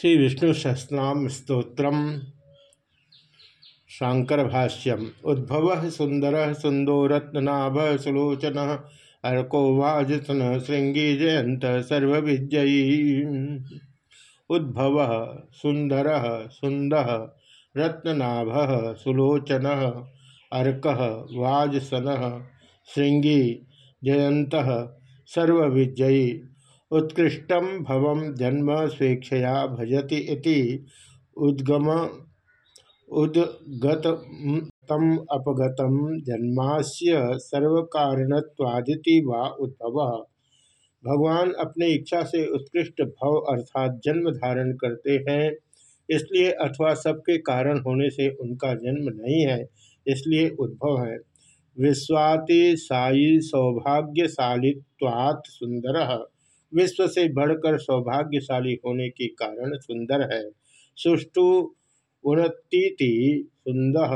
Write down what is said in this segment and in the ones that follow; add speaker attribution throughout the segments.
Speaker 1: श्री विष्णु सहस्रनाम स्त्रोत्र शांकर भाष्यम उद्भव सुंदर सुंदो रत्नाभ सुलोचन। अर्को वाजसन श्रृंगी जयंत सर्वविजयी। उद्भव सुंदर सुंदर रत्नाभ सुलोचन। अर्क वाजसन श्रृंगी जयंत सर्वविजयी। उत्कृष्ट भव जन्म स्वेक्षया भजति इति उद्गम, उद्गतम अपगतम जन्मास्य सर्वकारणत्वादिति वा उद्भव। भगवान अपने इच्छा से उत्कृष्ट भव अर्थात जन्म धारण करते हैं, इसलिए अथवा सबके कारण होने से उनका जन्म नहीं है, इसलिए उद्भव है। विश्वाति साई सौभाग्यशालित्वात् सुंदर। विश्व से बढ़कर सौभाग्यशाली होने के कारण सुंदर है। सुष्टु उन्नति सुंदर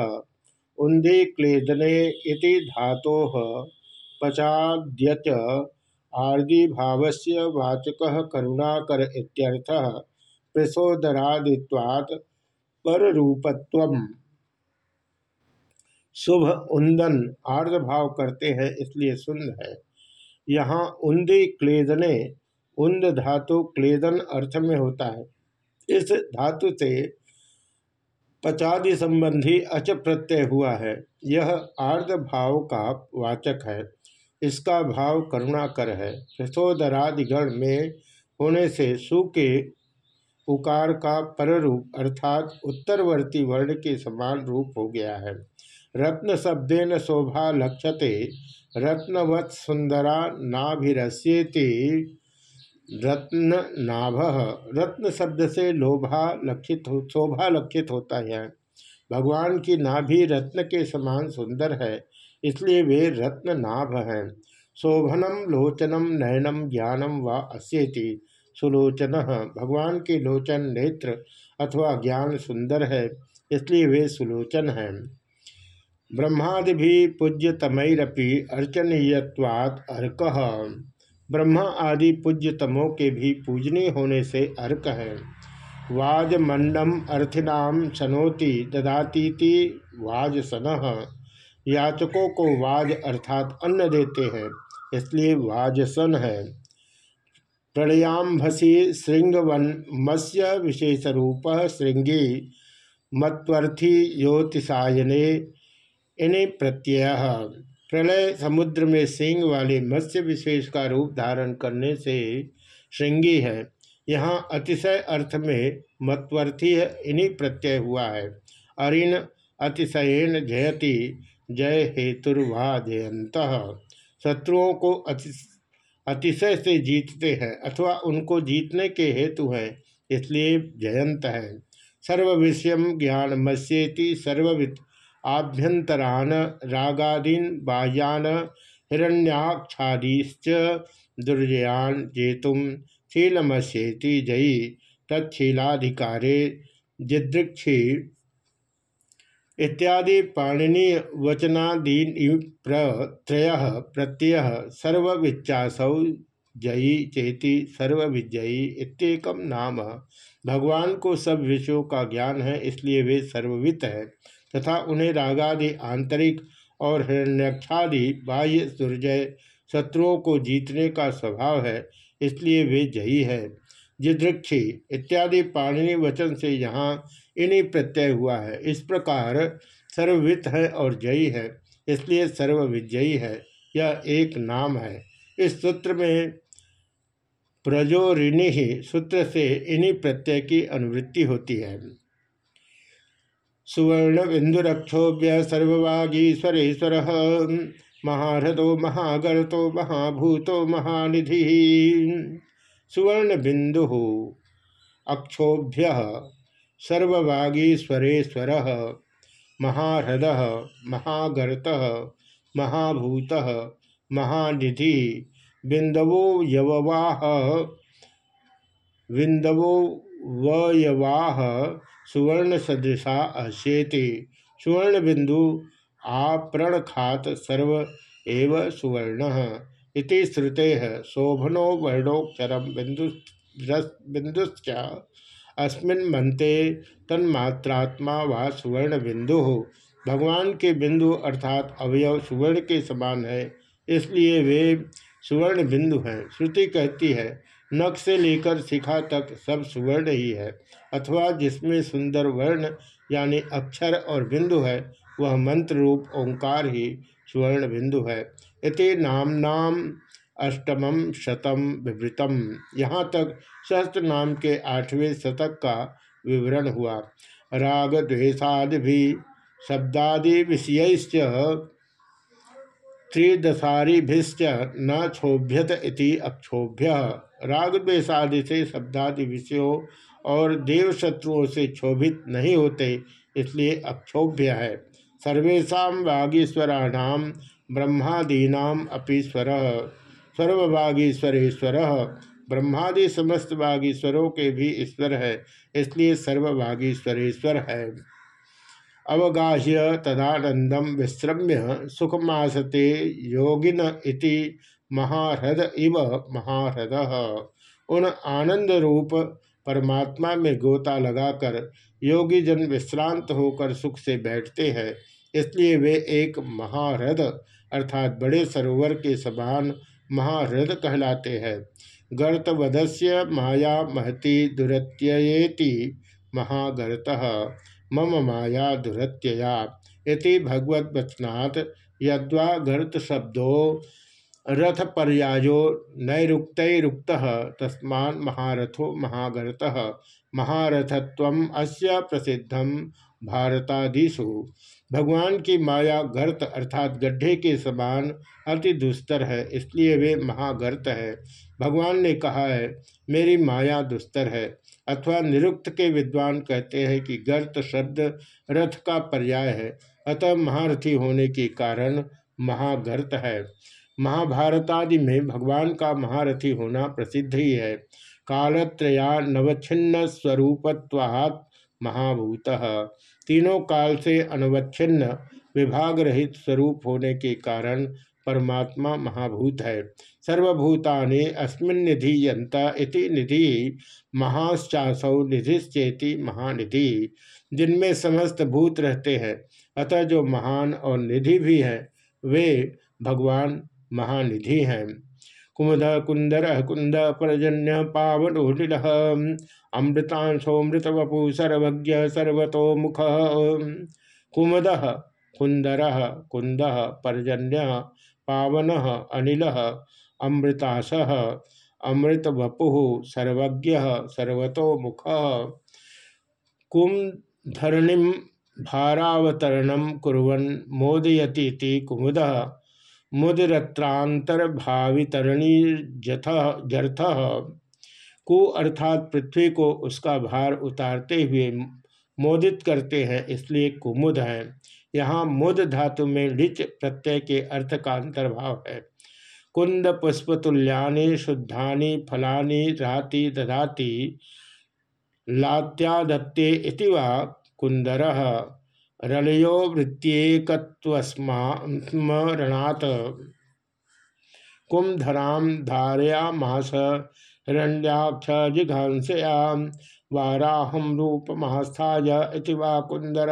Speaker 1: उन्दे क्लेदने इति धातो पचाद्यच आर्दि भावस्य वाचक करुणाकर इत्यर्थः प्रसोदरादित्वात् पर शुभ उन्दन आर्द भाव करते हैं, इसलिए सुंद है। यहाँ उन्दी क्लेदने उन्द धातु क्लेदन अर्थ में होता है। इस धातु से पचादि संबंधी अच प्रत्यय हुआ है। यह आर्द भाव का वाचक है। इसका भाव करुणाकर है। प्रसोदरादिगण में होने से सु के उकार का पररूप अर्थात उत्तरवर्ती वर्ण के समान रूप हो गया है। रत्न शब्देन शोभा लक्ष्यते रत्नवत् सुंदरा नाभिश्येति रत्न नाभ रत्न शब्द से लोभा लक्षित हो शोभा लक्षित होता है। भगवान की नाभि रत्न के समान सुंदर है, इसलिए वे रत्न नाभ हैं। शोभनम लोचनम नयनम ज्ञानम व अस्येति। सुलोचन, भगवान के लोचन नेत्र अथवा ज्ञान सुंदर है, इसलिए वे सुलोचन हैं। ब्रह्मादि भी पूज्यतमरपि अर्चनीयवाद अर्क। ब्रह्मा आदि पूज्य पूज्यतमों के भी पूजनीय होने से अर्क है। वाजमंडम अर्थिनाम सनोति ददातीति वाज सन याचकों को वाज अर्थात अन्न देते हैं, इसलिए वाजसन है। प्रणयाम्भसी श्रृंगवन मत्स्य विशेष रूप श्रृंगी मत्वर्थी ज्योतिषायने इन्हें प्रत्यय। प्रलय समुद्र में सिंह वाले मत्स्य विशेष का रूप धारण करने से श्रृंगी है। यहाँ अतिशय अर्थ में मत्वर्थी इन्हीं प्रत्यय हुआ है। अरिण अतिशयन जयति, जय हेतुर्वा जयंत शत्रुओं को अतिशय से जीतते हैं अथवा उनको जीतने के हेतु हैं, इसलिए जयंत है। सर्व विषयम ज्ञान मत्स्येति सर्ववित आभ्यंतरान रागादीन बाह्यान हिरण्याक्षादीश्च दुर्जयान जेतुम शीलमस्येति जयी। तत्शीलाधिकारे जिदृक्षी इत्यादि पाणनीय वचनादीन प्रत्रय प्रत्यय सर्वविच्चासौ जयी चेति सर्वविजयी इतम नाम। भगवान को सब विषयों का ज्ञान है, इसलिए वे सर्ववित है। तथा उन्हें रागादि आंतरिक और हिरण्यक्षादि बाह्य दुर्जय शत्रुओं को जीतने का स्वभाव है, इसलिए वे जयी है। जिदृक्षी इत्यादि पाणिनि वचन से यहाँ इन्हीं प्रत्यय हुआ है। इस प्रकार सर्ववित है और जयी है, इसलिए सर्वविजयी है। यह एक नाम है। इस सूत्र में प्रजोरिणी सूत्र से इन्हीं प्रत्यय की अनुवृत्ति होती है। सुवर्ण बिंदुरक्षोभ्य सर्ववागीश्वरेश्वर महारथो, महागरतो, महाभूतो, महानिधि। सुवर्ण बिंदु अक्षोभ्य सर्ववागीश्वरेश्वर महारद महागरत, महाभूत, महानिधि। बिंदवो यववाह बिंदवो वयवाह सुवर्ण सदृशा अश्येति सुवर्ण बिंदु खात सर्व एव सुवर्ण इति श्रुते शोभनो वर्णोक्षर बिंदु बिंदुश्च अस्मिन मनते तन्मात्रात्मा व सुवर्ण बिंदु भगवान के बिंदु अर्थात अवयव सुवर्ण के समान है, इसलिए वे सुवर्ण बिंदु हैं। श्रुति कहती है नख से लेकर शिखा तक सब सुवर्ण ही है, अथवा जिसमें सुंदर वर्ण, यानी अक्षर और बिंदु है, वह मंत्र रूप ओंकार ही सुवर्ण बिंदु है। इति नाम नाम अष्टमम शतम विवृतम। यहाँ तक सहस्त्र नाम के आठवें शतक का विवरण हुआ। राग द्वेषादि भी शब्दादि विषय त्रिदशारिभिश्च न क्षोभ्यत इति अक्षोभ्य। राग द्वेषादि से शब्दादि विषयों और देव शत्रुओं से क्षोभित नहीं होते, इसलिए अक्षोभ्य है। सर्वेशा वागीश्वराणाम ब्रह्मादीनाम अपि स्वर। सर्ववागीश्वरेश्वर। ब्रह्मादि समस्त वागीश्वरों के भी ईश्वर है, इसलिए सर्ववागीश्वरेश्वर है। अवगाह्य तदानंदम विश्रम्य सुखमासते योगिन इति महाह्रद इव महाह्रद उन आनंद रूप परमात्मा में गोता लगाकर योगी जन विश्रांत होकर सुख से बैठते हैं। इसलिए वे एक महारथ अर्थात बड़े सरोवर के समान महारथ कहलाते हैं। गर्तवधस्य माया महती दुरत्येति महागर्त। मम माया दुरत्यया। इति भगवत वचनात् यद्वा गर्त शब्दों रथ पर्यायो नैरुक्त तस्मा महारथो महागरत। महारथत्व अस्य प्रसिद्धम भारतादिशु भगवान की माया गर्त अर्थात गड्ढे के समान अति दुस्तर है, इसलिए वे महागर्त है। भगवान ने कहा है, मेरी माया दुस्तर है। अथवा निरुक्त के विद्वान कहते हैं कि गर्त शब्द रथ का पर्याय है। अतः महारथी होने के कारण महागर्त है। महाभारतादि में भगवान का महारथी होना प्रसिद्ध ही है। कालत्रया नवच्छिन्न स्वरूपत्वात् महाभूत। तीनों काल से अनवच्छिन्न विभाग रहित स्वरूप होने के कारण परमात्मा महाभूत है। सर्वभूतानि अस्मिन निधीयंता इति निधि, महाश्चासौ निधिश्चेति महानिधि। जिनमें समस्त भूत रहते हैं, अतः जो महान और निधि भी हैं, वे भगवान महानिधि हैं। कुमुद कुंदर कुंद परजन्य पावनोटिल अमृतांशोमृत वपु सर्वज्ञ सर्वतो मुख। कुमुद कुंदर कुंद पर्जन्य पावन, अनिल अमृताश अमृत वपु सर्वज्ञ सर्वतो मुख कुम धरणिम भारावतरण कुरन मोदयती कुमुद। मुदरत्रांतर्भावितरणी जर्थ। को अर्थात पृथ्वी को उसका भार उतारते हुए मोदित करते हैं, इसलिए कुमुद है। यहाँ मुद धातु में लिच प्रत्यय के अर्थ का अंतर्भाव है। कुंद पुष्प पुष्पतुल्यानि, शुद्धानि, फलानि, राति दधाति लात्यादत्ते इति वा कुंदरः। रलयो वृत्त्येकत्वस्मरणात् कुंधराम धारयामास हिरण्याक्ष जिघांसया वाराहम रूप महास्थाय इति वा कुंदर।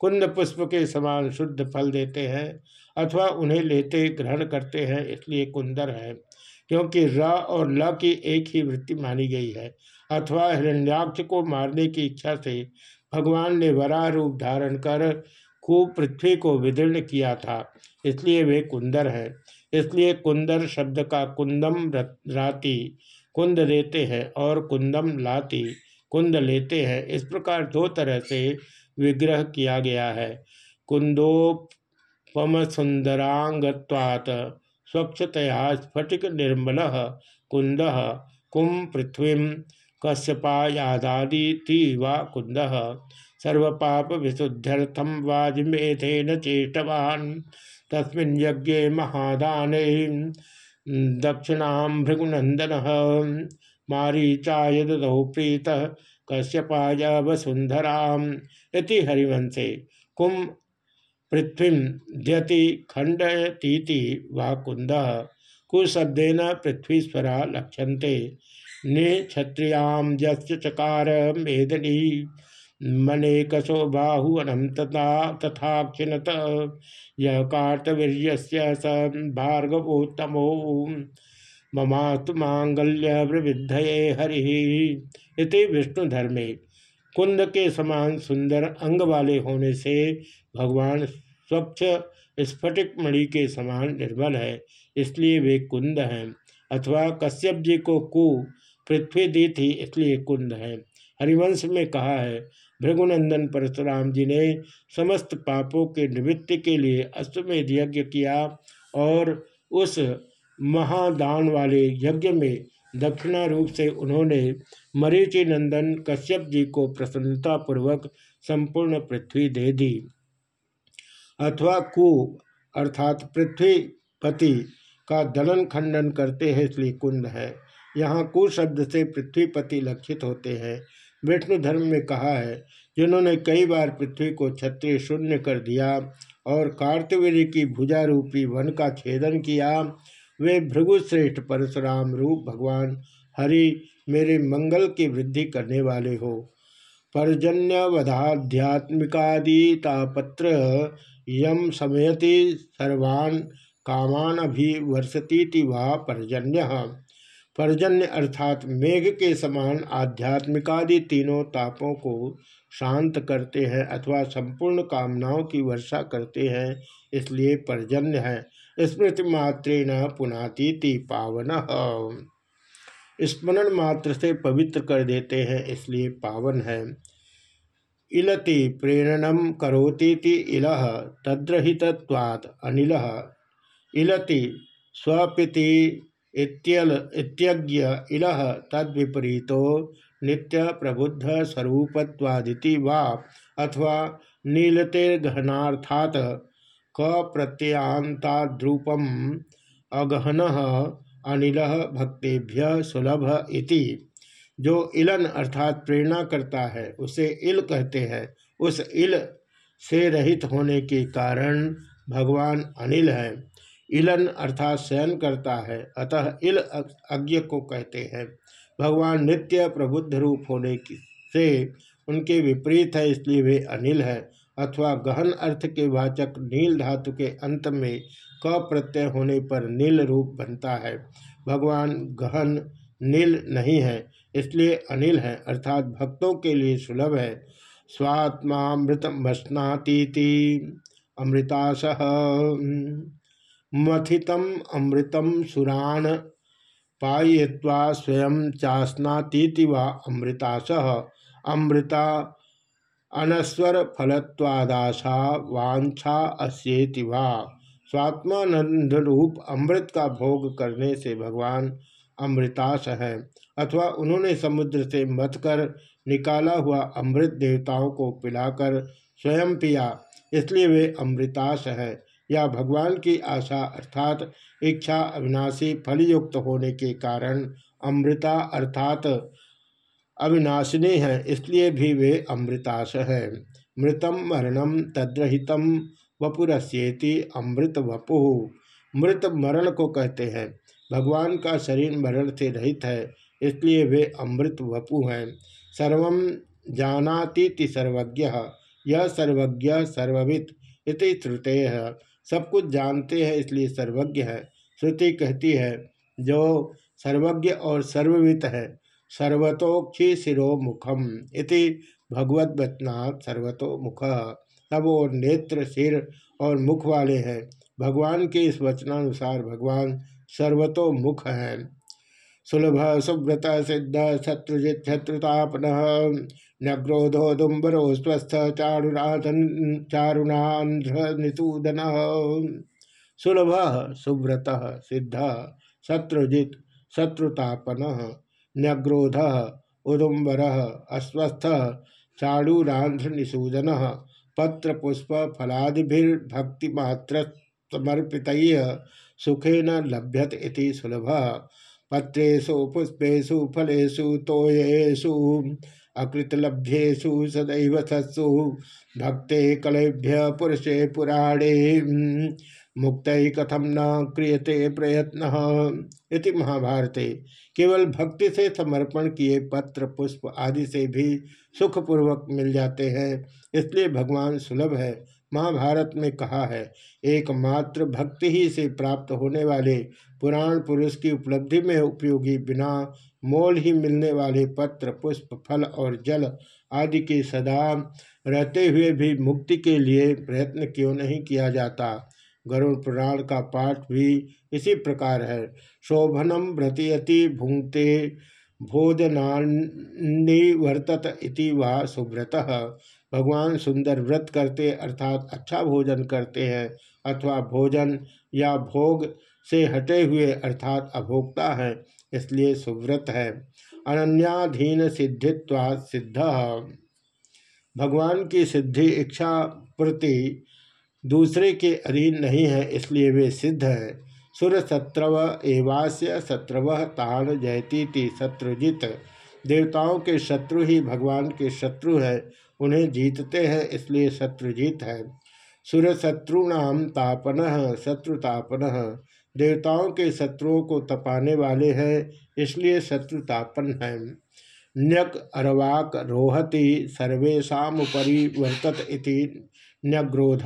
Speaker 1: कुंद पुष्प के समान शुद्ध फल देते हैं अथवा उन्हें लेते, ग्रहण करते हैं, इसलिए कुंदर है। क्योंकि र और ल की एक ही वृत्ति मानी गई है, अथवा हिरण्याक्ष को मारने की इच्छा से भगवान ने वराह रूप धारण कर खूब पृथ्वी को विदीर्ण किया था, इसलिए वे कुंदर हैं। इसलिए कुंदर शब्द का कुंदम राति, कुंद देते हैं और कुंदम लाती, कुंद लेते हैं। इस प्रकार दो तरह से विग्रह किया गया है। कुंदोपम सुंदरांगत्वात् स्वच्छतया स्फटिक निर्मल कुंद कुम पृथ्वी कश्यपायादादी वा कुंद सर्वपाप विशुद्ध्यर्थम वाजमेधेन चेष्टवान्। तस्मिन् यज्ञे महादाने दक्षिणा भृगुनंदन मारीचाय ददौ प्रीत कश्यपाय वसुंधरा इति हरिवंशे। कुम पृथ्वी द्यति खंडयतीति वा कुंद कुशब्देन पृथ्वीस्वरा लक्ष्यन्ते ने क्षत्रियाम चकार मेदनी। मनेकसो कसो बाहु अनम तथा तथाक्षिणत। यह कार्तवीर्य स भार्गवोत्तमो। ममात्मांगल्य प्रविद्धये हरि। इति विष्णुधर्मे। कुंद के समान सुंदर अंग वाले होने से भगवान स्वच्छ स्फटिक मणि के समान निर्बल है, इसलिए वे कुंद हैं। अथवा कश्यप जी को कु पृथ्वी दी थी, इसलिए कुंद है। हरिवंश में कहा है, भृगुनंदन परशुराम जी ने समस्त पापों के निवृत्ति के लिए अश्वमेध यज्ञ किया और उस महादान वाले यज्ञ में दक्षिणा रूप से उन्होंने मरीचि नंदन कश्यप जी को प्रसन्नता पूर्वक संपूर्ण पृथ्वी दे दी। अथवा कु, अर्थात पृथ्वी पति का दलन खंडन करते हैं इसलिए कुंद है। यहाँ कु शब्द से पृथ्वीपति लक्षित होते हैं। विष्णु धर्म में कहा है, जिन्होंने कई बार पृथ्वी को क्षत्रिय शून्य कर दिया और कार्तवीर की भुजा रूपी वन का छेदन किया वे भृगुश्रेष्ठ परशुराम रूप भगवान हरि मेरे मंगल की वृद्धि करने वाले हो। पर्जन्यवधाध्यात्मिकादितापत्र यम समयति सर्वान् कामान अभिवर्षती वा पर्जन्य। पर्जन्य अर्थात मेघ के समान आध्यात्मिकादि तीनों तापों को शांत करते हैं अथवा संपूर्ण कामनाओं की वर्षा करते हैं, इसलिए पर्जन्य है। स्मृति मात्रेण पुनातीति पावन। स्मरण मात्र से पवित्र कर देते हैं, इसलिए पावन है। इलति प्रेरणम करोतीति इल तद्रहितवाद अनिल। इलति स्वपिति इत्यल, इत्यज्ञ इल, तद्विपरीतो नित्य प्रबुद्ध स्वरूपत्वादिति वा, अथवा नीलतेर्गहनार्थात क प्रत्ययांताद्रूपम अगहन अनिल भक्तेभ्य सुलभ इति। जो इलन अर्थात प्रेरणा करता है, उसे इल कहते हैं। उस इल से रहित होने के कारण भगवान अनिल है। इलन अर्थात शयन करता है, अतः इल अज्ञ को कहते हैं। भगवान नित्य प्रबुद्ध रूप होने से उनके विपरीत है, इसलिए वे अनिल है। अथवा गहन अर्थ के वाचक नील धातु के अंत में क प्रत्यय होने पर नील रूप बनता है। भगवान गहन नील नहीं है, इसलिए अनिल है, अर्थात भक्तों के लिए सुलभ है। स्वात्मामृत मस्नातीति अमृताश मथितम अमृतम सुराण पाय्वा स्वयं चास्नातीति व अमृताश अमृता अनस्वर फलत्वादाशा वांछा अस्ेति वा। स्वात्मानंद रूप अमृत का भोग करने से भगवान अमृताश है। अथवा उन्होंने समुद्र से मत कर निकाला हुआ अमृत देवताओं को पिलाकर स्वयं पिया, इसलिए वे अमृताश है। या भगवान की आशा अर्थात इच्छा अविनाशी फलयुक्त होने के कारण अमृता अर्थात अविनाशिनी हैं, इसलिए भी वे अमृताश है। मृतम मरणम तद्रहितम वपुरस्येति अमृत वपु मृत मरण को कहते हैं। भगवान का शरीर मरण से रहित है, इसलिए वे अमृत वपु हैं। सर्व जानातीति सर्वज्ञ यह सर्वज्ञ सर्ववित इति श्रुते। है सब कुछ जानते हैं, इसलिए सर्वज्ञ है। श्रुति कहती है, जो सर्वज्ञ और सर्ववित है सर्वतोक्षी शिरो मुखम इति भगवत वचनात् सर्वतो मुख तब और नेत्र, सिर और मुख वाले हैं। भगवान के इस वचनानुसार भगवान सर्वतो मुख हैं। सुलभ, सुव्रत, सिद्ध, शत्रुजित, शत्रुतापन न्रोधो दुम्बरो, स्वस्थ चारुनाथन चारुणाध्र नितूदन। सुलभ, सुव्रत, सिद्ध, शत्रुजित, शत्रुतापन। न्रोध उदुम्बर, अस्वस्थ चाड़ूरांध्र निषूदन पत्र पुष्प सुखेन लभ्यत इति सुलभ। पत्रेशु पुष्पेशु फलेशु तोयेशु अकृतलभ्येषु, सदैव सत्सु भक्ते, कलेभ्य, पुरुषे, पुराणे। मुक्त ही कथम न क्रियते प्रयत्न इति महाभारते। केवल भक्ति से समर्पण किए पत्र, पुष्प आदि से भी सुखपूर्वक मिल जाते हैं, इसलिए भगवान सुलभ है। महाभारत में कहा है, एकमात्र भक्ति ही से प्राप्त होने वाले पुराण पुरुष की उपलब्धि में उपयोगी बिना मोल ही मिलने वाले पत्र, पुष्प, फल और जल आदि के सदा रहते हुए भी मुक्ति के लिए प्रयत्न क्यों नहीं किया जाता? गरुड़ पुराण का पाठ भी इसी प्रकार है। शोभनम व्रतियति भुंगते भोजनावर्तत इति वा सुव्रत। भगवान सुंदर व्रत करते अर्थात अच्छा भोजन करते हैं अथवा भोजन या भोग से हटे हुए अर्थात अभोक्ता है, इसलिए सुव्रत है। अनन्याधीन सिद्धित्वा सिद्ध। भगवान की सिद्धि इच्छा प्रति दूसरे के अधीन नहीं है, इसलिए वे सिद्ध हैं। सुर शत्रव एवास्य शत्रव तान जयती शत्रुजित। देवताओं के शत्रु ही भगवान के शत्रु हैं, उन्हें जीतते हैं, इसलिए शत्रुजीत है। सुर शत्रुणाम तापन। शत्रुतापन देवताओं के शत्रुओं को तपाने वाले हैं, इसलिए शत्रुतापन है। न्यक अरवाक रोहति सर्वेशा परिवर्तत इति न्यग्रोध।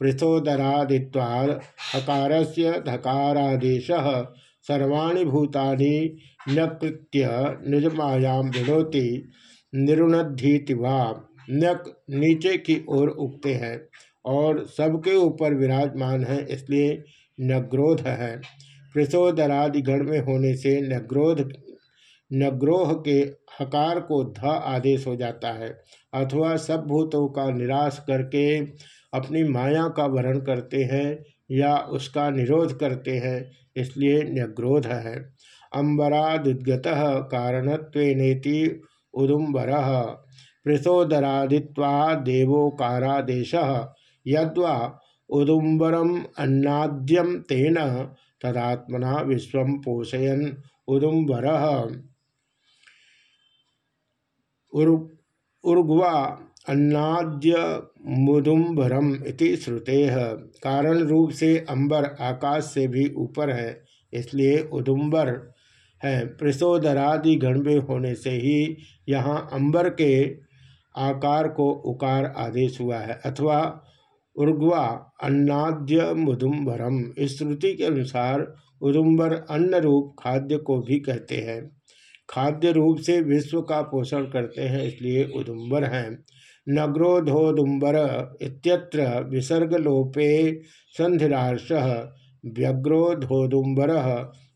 Speaker 1: पृथोदरादित्वाद हकार से धकारादेश। सर्वाणी भूतानि न्यकृत्य निजमायां विनोति निरुणधीति वा। नक नीचे की ओर उगते हैं और सबके ऊपर विराजमान है, इसलिए नग्रोध है। पृथोदरादि गण में होने से नग्रोध नग्रोह के हकार को ध आदेश हो जाता है, अथवा सब भूतों का निराश करके अपनी माया का वर्ण करते हैं या उसका निरोध करते हैं, इसलिए न्यग्रोध है। अम्बरादुद्गत कारणत्वेनेति उदुम्बर पृथोदरादित्वा देवोकारादेश यद्वा उदुम्बरम अन्नाद्यम तेन तदात्मना विश्व पोषयन उदुम्बर। उर्ग्वा अन्नाद्य मुदुम्बरम इति श्रुते। कारण रूप से अंबर आकाश से भी ऊपर है, इसलिए उदुम्बर है। प्रसोदरादि गणवे होने से ही यहाँ अंबर के आकार को उकार आदेश हुआ है, अथवा उर्ग्वा अन्नाद्य मुदुम्बरम इस श्रुति के अनुसार उदुम्बर अन्न रूप खाद्य को भी कहते हैं। खाद्य रूप से विश्व का पोषण करते हैं, इसलिए उदुम्बर हैं। नग्रोधोदुम्बर इत्यत्र विसर्गलोपे संधिरार्ष व्यग्रोधोदुम्बर।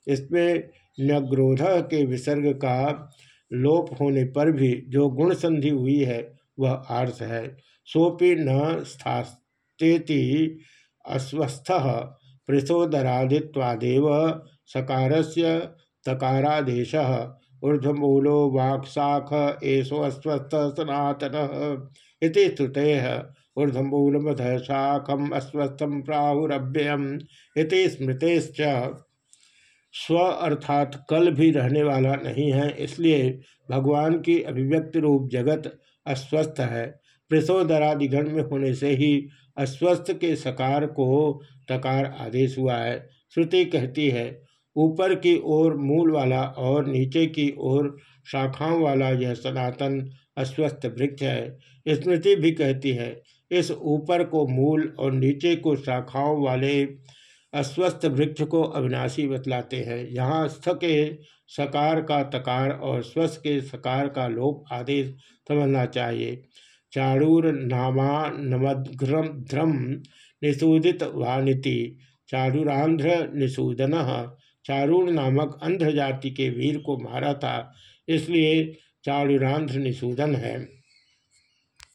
Speaker 1: इसमें न्यग्रोध के विसर्ग का लोप होने पर भी जो गुण संधि हुई है, वह आर्थ है। सोपि न स्थास्तेति अस्वस्थ पृथोदरादित्वादेव सकार से तकारादेश। ऊर्धमूलो वाक्साख एसो अस्वस्थ सनातन इति स्तुते ऊर्धमूलमध शाखम अस्वस्थम प्राहुरभ्यम इति स्मृतेश्च। स्व अर्थात कल भी रहने वाला नहीं है, इसलिए भगवान की अभिव्यक्ति रूप जगत अस्वस्थ है। प्रसोदरादिगण में होने से ही अस्वस्थ के सकार को तकार आदेश हुआ है। श्रुति कहती है ऊपर की ओर मूल वाला और नीचे की ओर शाखाओं वाला यह सनातन अस्वस्थ वृक्ष है। स्मृति भी कहती है, इस ऊपर को मूल और नीचे को शाखाओं वाले अस्वस्थ वृक्ष को अविनाशी बतलाते हैं। यहाँ स्थ के सकार का तकार और स्वस्थ के सकार का लोप आदेश समझना चाहिए। चारूर नामा नमद्रम ध्रम निषूदित वानिति, चारूरांध्र निषूदन चारूण नामक अंध्र जाति के वीर को मारा था इसलिए चारुरांध्र निषूदन है।